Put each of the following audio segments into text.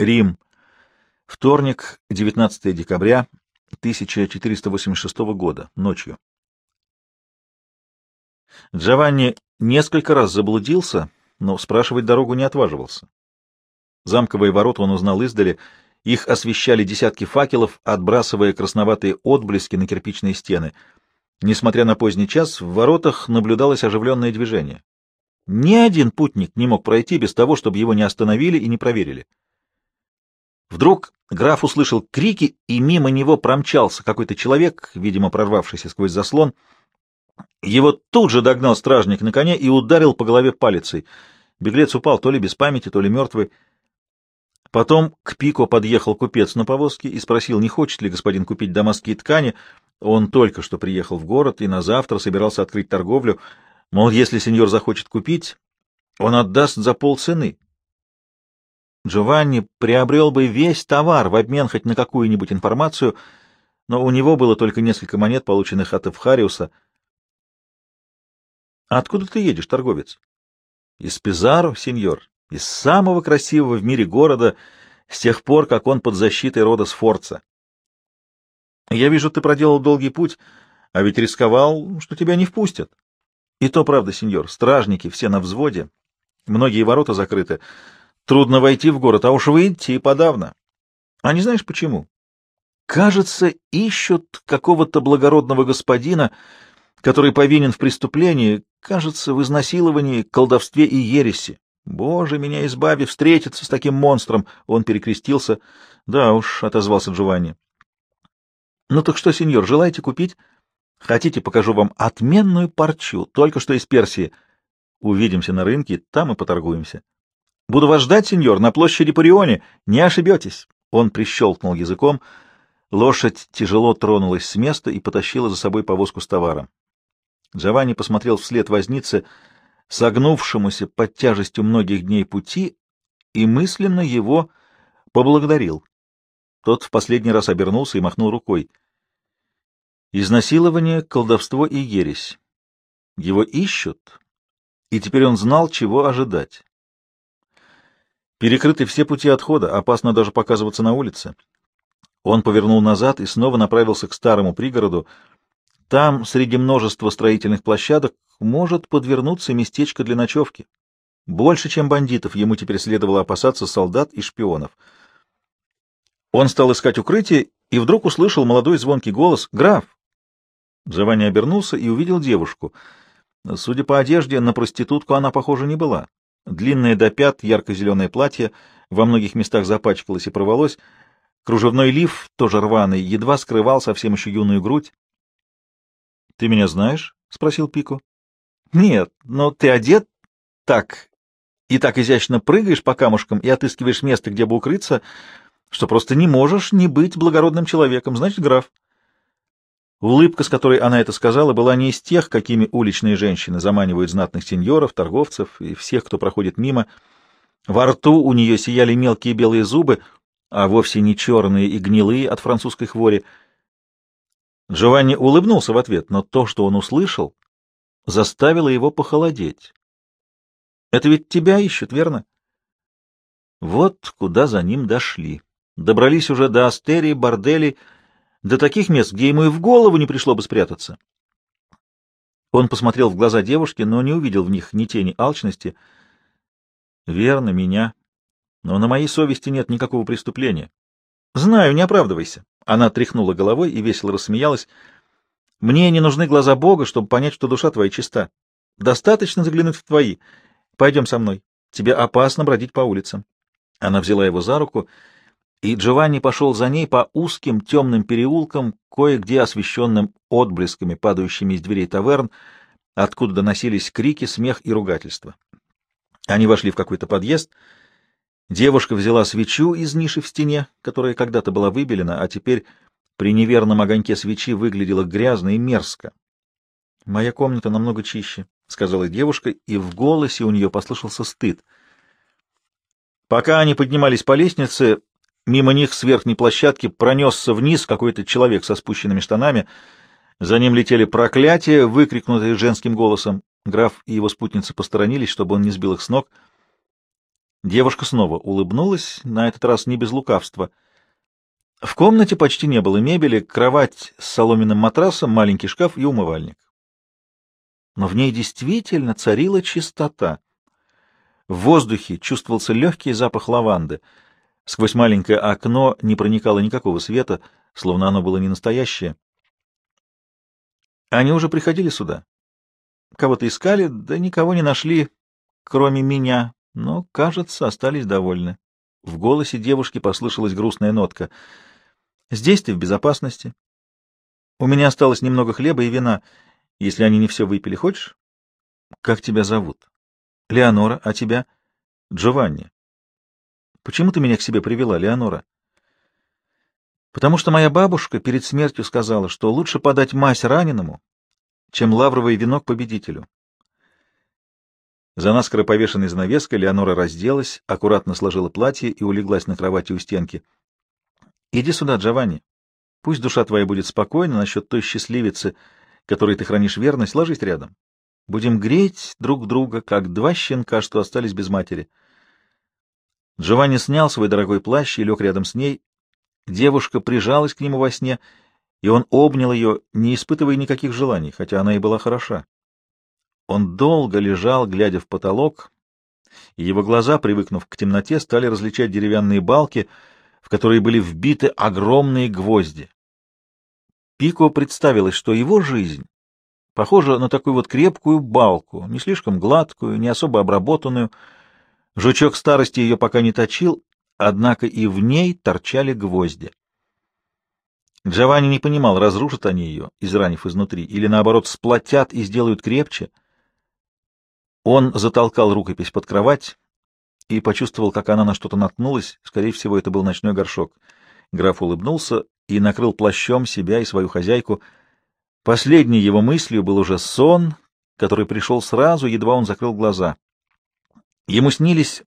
Рим. Вторник, 19 декабря 1486 года, ночью. Джованни несколько раз заблудился, но спрашивать дорогу не отваживался. Замковые ворота он узнал издали, их освещали десятки факелов, отбрасывая красноватые отблески на кирпичные стены. Несмотря на поздний час, в воротах наблюдалось оживленное движение. Ни один путник не мог пройти без того, чтобы его не остановили и не проверили. Вдруг граф услышал крики, и мимо него промчался какой-то человек, видимо, прорвавшийся сквозь заслон. Его тут же догнал стражник на коне и ударил по голове палицей. Беглец упал то ли без памяти, то ли мертвый. Потом к Пико подъехал купец на повозке и спросил, не хочет ли господин купить дамасские ткани. Он только что приехал в город и на завтра собирался открыть торговлю. Мол, если сеньор захочет купить, он отдаст за полцены. Джованни приобрел бы весь товар в обмен хоть на какую-нибудь информацию, но у него было только несколько монет, полученных от Эвхариуса. — Откуда ты едешь, торговец? — Из Пизаро, сеньор, из самого красивого в мире города, с тех пор, как он под защитой рода Сфорца. Я вижу, ты проделал долгий путь, а ведь рисковал, что тебя не впустят. И то правда, сеньор, стражники все на взводе, многие ворота закрыты, — Трудно войти в город, а уж выйти и подавно. А не знаешь почему? Кажется, ищут какого-то благородного господина, который повинен в преступлении, кажется, в изнасиловании, колдовстве и ереси. Боже, меня избави, встретиться с таким монстром! Он перекрестился. Да уж, — отозвался Джованни. Ну так что, сеньор, желаете купить? Хотите, покажу вам отменную парчу, только что из Персии. Увидимся на рынке, там и поторгуемся. Буду вас ждать, сеньор, на площади Парионе. Не ошибетесь. Он прищелкнул языком. Лошадь тяжело тронулась с места и потащила за собой повозку с товаром. Джованни посмотрел вслед вознице, согнувшемуся под тяжестью многих дней пути, и мысленно его поблагодарил. Тот в последний раз обернулся и махнул рукой. Изнасилование, колдовство и ересь. Его ищут, и теперь он знал, чего ожидать. Перекрыты все пути отхода, опасно даже показываться на улице. Он повернул назад и снова направился к старому пригороду. Там, среди множества строительных площадок, может подвернуться местечко для ночевки. Больше, чем бандитов, ему теперь следовало опасаться солдат и шпионов. Он стал искать укрытие и вдруг услышал молодой звонкий голос «Граф!». Джованни обернулся и увидел девушку. Судя по одежде, на проститутку она, похоже, не была. Длинное до пят ярко-зеленое платье во многих местах запачкалось и порвалось. Кружевной лиф, тоже рваный, едва скрывал совсем еще юную грудь. — Ты меня знаешь? — спросил Пико. — Нет, но ты одет так и так изящно прыгаешь по камушкам и отыскиваешь место, где бы укрыться, что просто не можешь не быть благородным человеком, значит, граф. Улыбка, с которой она это сказала, была не из тех, какими уличные женщины заманивают знатных сеньоров, торговцев и всех, кто проходит мимо. Во рту у нее сияли мелкие белые зубы, а вовсе не черные и гнилые от французской хвори. Джованни улыбнулся в ответ, но то, что он услышал, заставило его похолодеть. «Это ведь тебя ищут, верно?» Вот куда за ним дошли. Добрались уже до Астерии, борделей, до таких мест, где ему и в голову не пришло бы спрятаться. Он посмотрел в глаза девушки, но не увидел в них ни тени алчности. «Верно, меня. Но на моей совести нет никакого преступления». «Знаю, не оправдывайся». Она тряхнула головой и весело рассмеялась. «Мне не нужны глаза Бога, чтобы понять, что душа твоя чиста. Достаточно заглянуть в твои. Пойдем со мной. Тебе опасно бродить по улицам». Она взяла его за руку и Джованни пошел за ней по узким темным переулкам, кое-где освещенным отблесками, падающими из дверей таверн, откуда доносились крики, смех и ругательства. Они вошли в какой-то подъезд. Девушка взяла свечу из ниши в стене, которая когда-то была выбелена, а теперь при неверном огоньке свечи выглядела грязно и мерзко. — Моя комната намного чище, — сказала девушка, и в голосе у нее послышался стыд. Пока они поднимались по лестнице, Мимо них с верхней площадки пронесся вниз какой-то человек со спущенными штанами. За ним летели проклятия, выкрикнутые женским голосом. Граф и его спутница посторонились, чтобы он не сбил их с ног. Девушка снова улыбнулась, на этот раз не без лукавства. В комнате почти не было мебели, кровать с соломенным матрасом, маленький шкаф и умывальник. Но в ней действительно царила чистота. В воздухе чувствовался легкий запах лаванды. Сквозь маленькое окно не проникало никакого света, словно оно было не настоящее. Они уже приходили сюда. Кого-то искали, да никого не нашли, кроме меня, но, кажется, остались довольны. В голосе девушки послышалась грустная нотка. «Здесь ты в безопасности. У меня осталось немного хлеба и вина, если они не все выпили. Хочешь? Как тебя зовут? Леонора, а тебя? Джованни. Почему ты меня к себе привела, Леонора? Потому что моя бабушка перед смертью сказала, что лучше подать мазь раненому, чем лавровый венок победителю. За наскоро повешенной занавеской Леонора разделась, аккуратно сложила платье и улеглась на кровати у стенки. — Иди сюда, Джованни. Пусть душа твоя будет спокойна насчет той счастливицы, которой ты хранишь верность, ложись рядом. Будем греть друг друга, как два щенка, что остались без матери. Джованни снял свой дорогой плащ и лег рядом с ней. Девушка прижалась к нему во сне, и он обнял ее, не испытывая никаких желаний, хотя она и была хороша. Он долго лежал, глядя в потолок, и его глаза, привыкнув к темноте, стали различать деревянные балки, в которые были вбиты огромные гвозди. Пико представилось, что его жизнь похожа на такую вот крепкую балку, не слишком гладкую, не особо обработанную. Жучок старости ее пока не точил, однако и в ней торчали гвозди. Джованни не понимал, разрушат они ее, изранив изнутри, или, наоборот, сплотят и сделают крепче — он затолкал рукопись под кровать и почувствовал, как она на что-то наткнулась. Скорее всего, это был ночной горшок. Граф улыбнулся и накрыл плащом себя и свою хозяйку. Последней его мыслью был уже сон, который пришел сразу, едва он закрыл глаза. Ему снились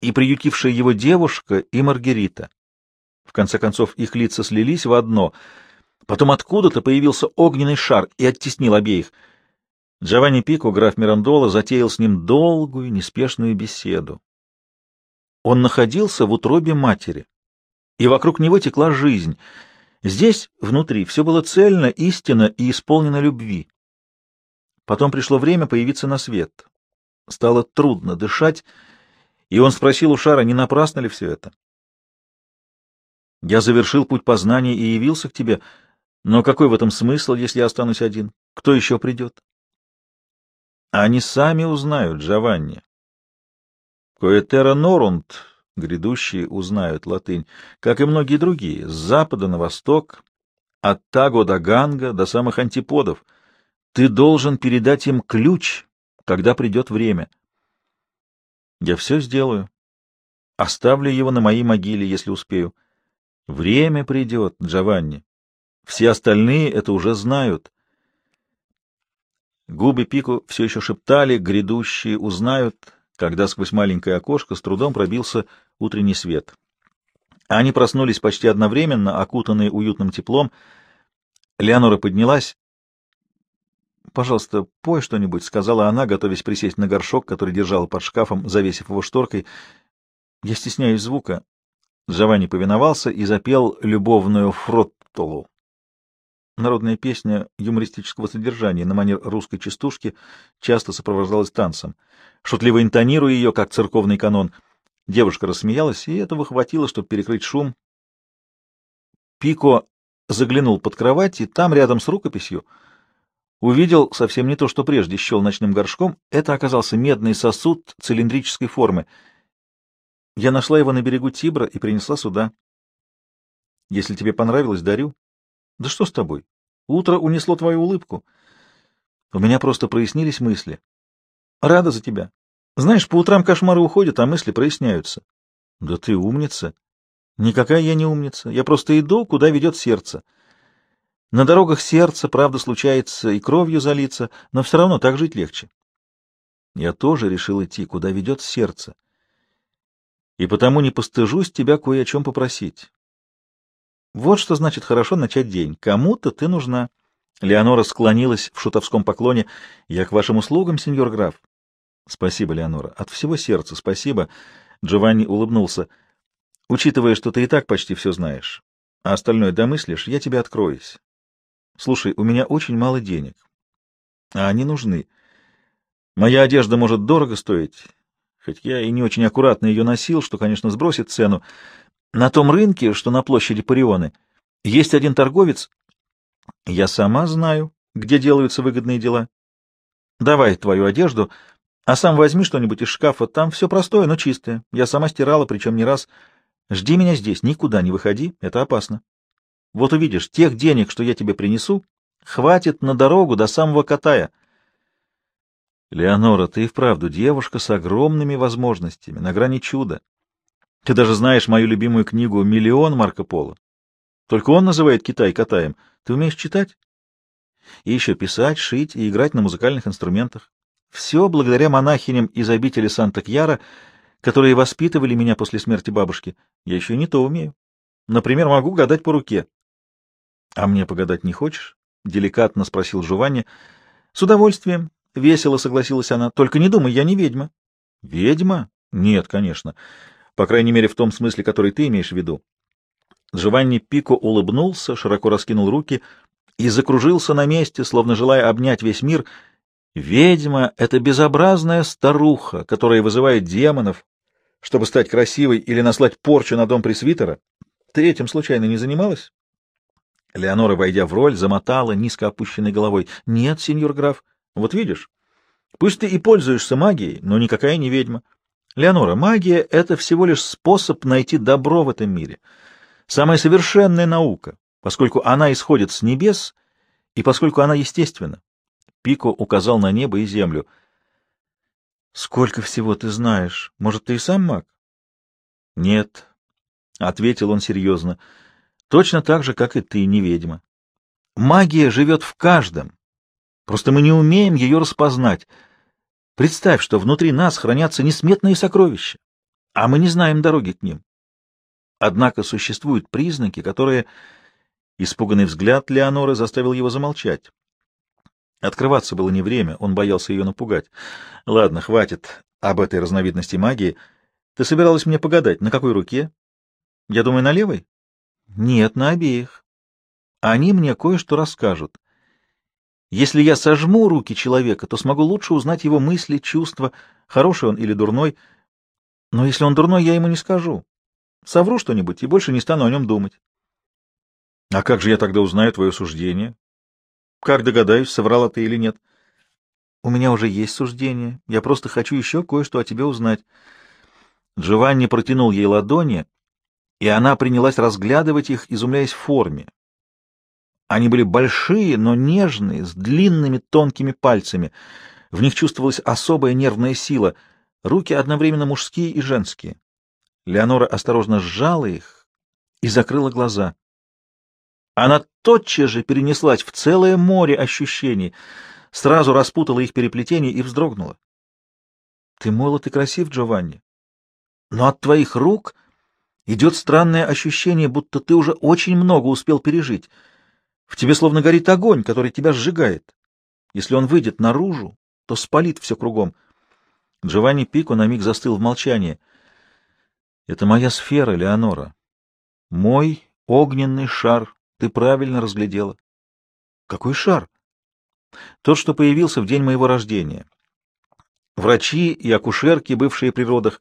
и приютившая его девушка, и Маргарита. В конце концов, их лица слились в одно. Потом откуда-то появился огненный шар и оттеснил обеих — Джованни Пико, граф Мирандола, затеял с ним долгую, неспешную беседу. Он находился в утробе матери, и вокруг него текла жизнь. Здесь, внутри, все было цельно, истинно и исполнено любви. Потом пришло время появиться на свет. Стало трудно дышать, и он спросил у Шара, не напрасно ли все это. «Я завершил путь познания и явился к тебе, но какой в этом смысл, если я останусь один? Кто еще придет?» Они сами узнают, Джованни. Коэтера Норунд, грядущие узнают латынь, как и многие другие, с запада на восток, от Таго до Ганга, до самых антиподов. Ты должен передать им ключ, когда придет время. Я все сделаю. Оставлю его на моей могиле, если успею. Время придет, Джованни. Все остальные это уже знают. Губы Пику все еще шептали, грядущие узнают, когда сквозь маленькое окошко с трудом пробился утренний свет. Они проснулись почти одновременно, окутанные уютным теплом. Леонора поднялась. «Пожалуйста, пой что-нибудь», — сказала она, готовясь присесть на горшок, который держала под шкафом, завесив его шторкой. «Я стесняюсь звука». Джованни повиновался и запел любовную фроттолу. Народная песня юмористического содержания на манер русской частушки часто сопровождалась танцем. Шутливо интонируя ее, как церковный канон, девушка рассмеялась, и этого хватило, чтобы перекрыть шум. Пико заглянул под кровать, и там, рядом с рукописью, увидел совсем не то, что прежде счел ночным горшком. Это оказался медный сосуд цилиндрической формы. Я нашла его на берегу Тибра и принесла сюда. Если тебе понравилось, дарю. Да что с тобой? Утро унесло твою улыбку. У меня просто прояснились мысли. Рада за тебя. Знаешь, по утрам кошмары уходят, а мысли проясняются. Да ты умница. Никакая я не умница. Я просто иду, куда ведет сердце. На дорогах сердце, правда, случается и кровью залиться, но все равно так жить легче. Я тоже решил идти, куда ведет сердце. И потому не постыжусь тебя кое о чем попросить. Вот что значит хорошо начать день. Кому-то ты нужна. Леонора склонилась в шутовском поклоне. Я к вашим услугам, сеньор граф. Спасибо, Леонора. От всего сердца спасибо. Джованни улыбнулся. Учитывая, что ты и так почти все знаешь, а остальное домыслишь, я тебе откроюсь. Слушай, у меня очень мало денег, а они нужны. Моя одежда может дорого стоить, хоть я и не очень аккуратно ее носил, что, конечно, сбросит цену. На том рынке, что на площади Парионы, есть один торговец. Я сама знаю, где делаются выгодные дела. Давай твою одежду, а сам возьми что-нибудь из шкафа. Там все простое, но чистое. Я сама стирала, причем не раз. Жди меня здесь, никуда не выходи, это опасно. Вот увидишь, тех денег, что я тебе принесу, хватит на дорогу до самого Катая. Леонора, ты и вправду девушка с огромными возможностями, на грани чуда. Ты даже знаешь мою любимую книгу «Миллион» Марко Поло. Только он называет Китай Катаем. Ты умеешь читать? И еще писать, шить и играть на музыкальных инструментах. Все благодаря монахиням из обители Санта-Кьяра, которые воспитывали меня после смерти бабушки. Я еще и не то умею. Например, могу гадать по руке. — А мне погадать не хочешь? — деликатно спросил Жуванни. — С удовольствием. — весело согласилась она. — Только не думай, я не ведьма. — Ведьма? Нет, конечно. По крайней мере, в том смысле, который ты имеешь в виду. Джованни Пико улыбнулся, широко раскинул руки и закружился на месте, словно желая обнять весь мир. Ведьма — это безобразная старуха, которая вызывает демонов, чтобы стать красивой или наслать порчу на дом пресвитера. Ты этим случайно не занималась? Леонора, войдя в роль, замотала низко опущенной головой. — Нет, сеньор граф. Вот видишь, пусть ты и пользуешься магией, но никакая не ведьма. Леонора, магия — это всего лишь способ найти добро в этом мире. Самая совершенная наука, поскольку она исходит с небес и поскольку она естественна. Пико указал на небо и землю. — Сколько всего ты знаешь? Может, ты и сам маг? — Нет, — ответил он серьезно. — Точно так же, как и ты, не ведьма. Магия живет в каждом, Просто мы не умеем ее распознать. Представь, что внутри нас хранятся несметные сокровища, а мы не знаем дороги к ним. Однако существуют признаки, которые... Испуганный взгляд Леоноры заставил его замолчать. Открываться было не время, он боялся ее напугать. Ладно, хватит об этой разновидности магии. Ты собиралась мне погадать, на какой руке? Я думаю, на левой? Нет, на обеих. Они мне кое-что расскажут. Если я сожму руки человека, то смогу лучше узнать его мысли, чувства, хороший он или дурной. Но если он дурной, я ему не скажу. Совру что-нибудь и больше не стану о нем думать. А как же я тогда узнаю твое суждение? Как догадаюсь, соврала ты или нет? У меня уже есть суждение. Я просто хочу еще кое-что о тебе узнать. Джованни протянул ей ладони, и она принялась разглядывать их, изумляясь форме. Они были большие, но нежные, с длинными тонкими пальцами. В них чувствовалась особая нервная сила. Руки одновременно мужские и женские. Леонора осторожно сжала их и закрыла глаза. Она тотчас же перенеслась в целое море ощущений, сразу распутала их переплетение и вздрогнула. — Ты молод и красив, Джованни, но от твоих рук идет странное ощущение, будто ты уже очень много успел пережить — в тебе словно горит огонь, который тебя сжигает. Если он выйдет наружу, то спалит все кругом. Джованни Пико на миг застыл в молчании. Это моя сфера, Леонора. Мой огненный шар. Ты правильно разглядела. Какой шар? Тот, что появился в день моего рождения. Врачи и акушерки, бывшие при родах,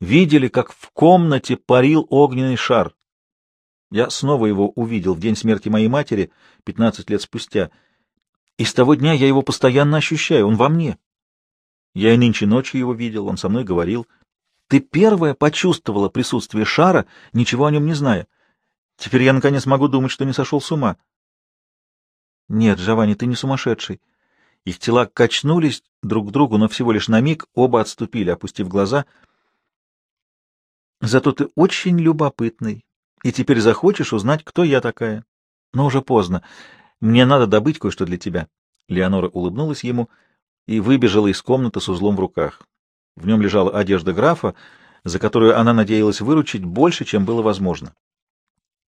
видели, как в комнате парил огненный шар. Я снова его увидел в день смерти моей матери, 15 лет спустя. И с того дня я его постоянно ощущаю, он во мне. Я и нынче ночью его видел, он со мной говорил. Ты первая почувствовала присутствие шара, ничего о нем не зная. Теперь я, наконец, могу думать, что не сошел с ума. Нет, Джованни, ты не сумасшедший. Их тела качнулись друг к другу, но всего лишь на миг оба отступили, опустив глаза. Зато ты очень любопытный, и теперь захочешь узнать, кто я такая. Но уже поздно. Мне надо добыть кое-что для тебя. Леонора улыбнулась ему и выбежала из комнаты с узлом в руках. В нем лежала одежда графа, за которую она надеялась выручить больше, чем было возможно.